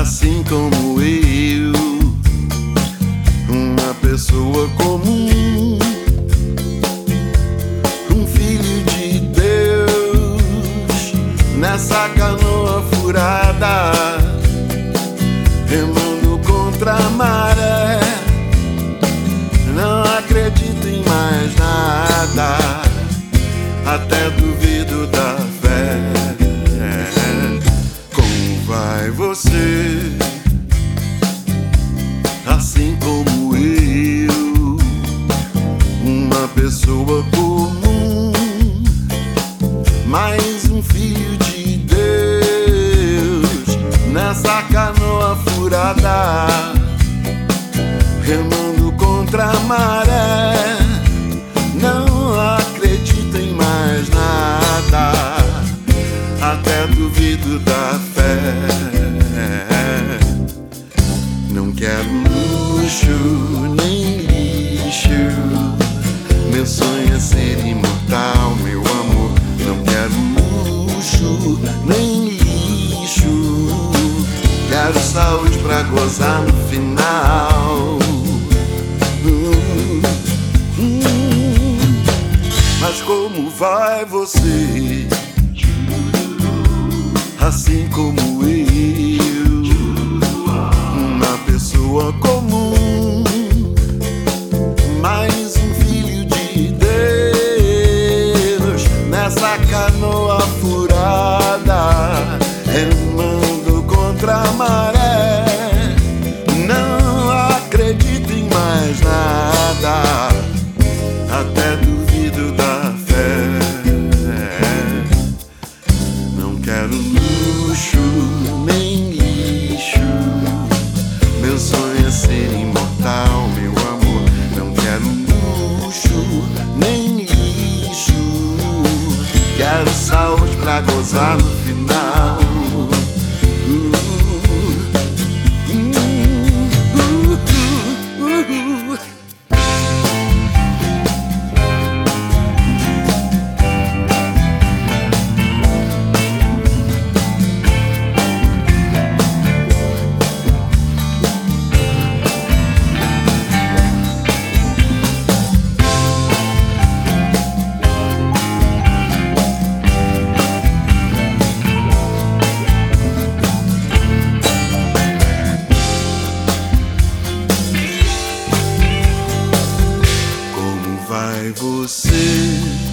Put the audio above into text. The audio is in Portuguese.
Assim como eu, uma pessoa comum, um filho de Deus, nessa canoa furada, remando contra a maré. Você? Assim como eu, uma pessoa comum, mais um filho de Deus nessa canoa furada, remando contra a maré. Não acredito em mais nada, até duvido da fé. Não quero luxo nem lixo. Meu sonho é ser imortal, meu amor. Não quero luxo nem lixo. Quero saúde pra gozar no final. Mas como vai você? Assim como eu, quero luxo nem lixo. Meu sonho é ser imortal, meu amor. Não quero luxo nem lixo. Quero saúde pra gozar no final. Você?